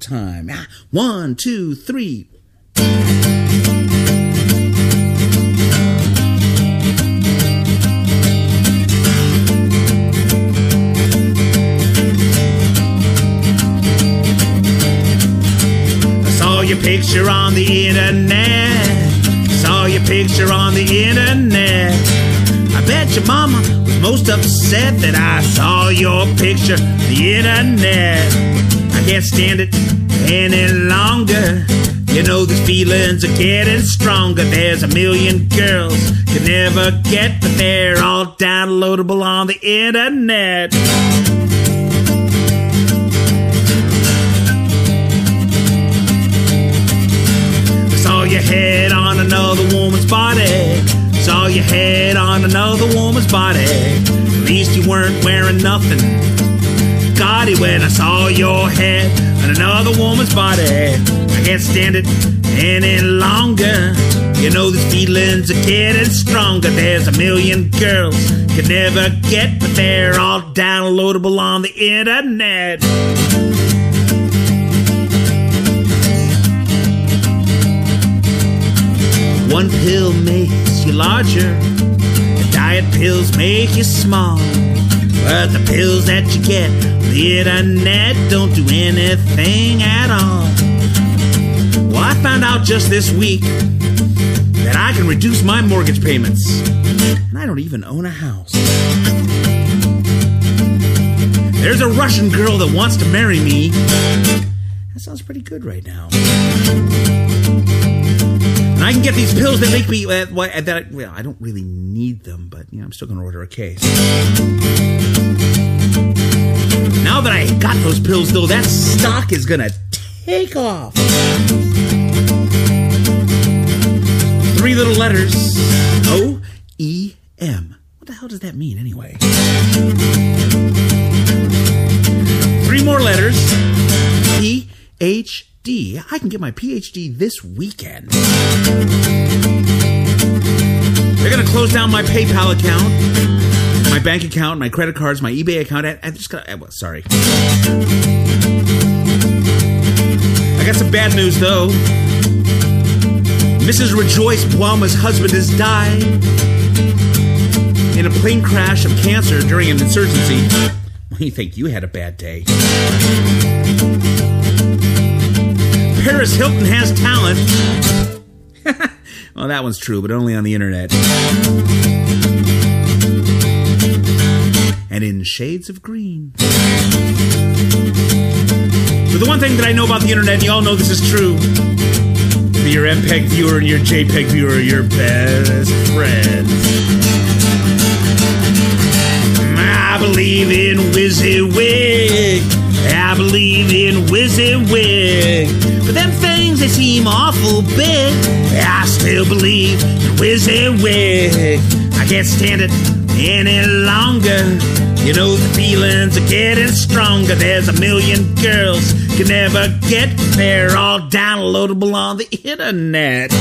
time. Ah, one, two, three. I saw your picture on the internet. Saw your picture on the internet. I bet your mama was most upset that I saw your picture on the internet. Can't stand it any longer. You know these feelings are getting stronger. There's a million girls you never get, but they're all downloadable on the internet. Saw your head on another woman's body. Saw your head on another woman's body. At least you weren't wearing nothing. Gaudy when I saw your head on another woman's body. I can't stand it any longer. You know these feelings are getting stronger. There's a million girls you never get, but they're all downloadable on the internet. One pill makes you larger, diet pills make you small. But the pills that you get the internet don't do anything at all. Well, I found out just this week that I can reduce my mortgage payments. And I don't even own a house. There's a Russian girl that wants to marry me. That sounds pretty good right now. And I can get these pills that make me uh, uh, that well, I don't really need them, but you know, I'm still going to order a case. Now that I got those pills, though, that stock is going to take off. Three little letters: O E M. What the hell does that mean, anyway? Three more letters: P H D. I can get my PhD this weekend. They're going to close down my PayPal account, my bank account, my credit cards, my eBay account. I, just got. Eh, well, sorry. I got some bad news though. Mrs. Rejoice Buama's husband has died in a plane crash of cancer during an insurgency. You think you had a bad day? Paris Hilton has talent. well, that one's true, but only on the internet. And in shades of green. But the one thing that I know about the internet, and you all know this is true, that your MPEG viewer and your JPEG viewer are your best friends. I believe in WYSIWYG. Believe in WYSIWYG. But them things, they seem awful big. I still believe in WYSIWYG. I can't stand it any longer. You know the feelings are getting stronger. There's a million girls you never get. They're all downloadable on the internet.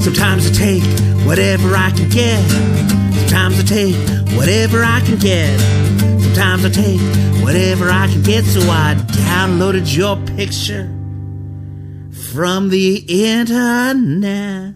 Sometimes I take whatever I can get. Sometimes I take whatever I can get. Sometimes I take whatever I can get. So I downloaded your picture from the internet.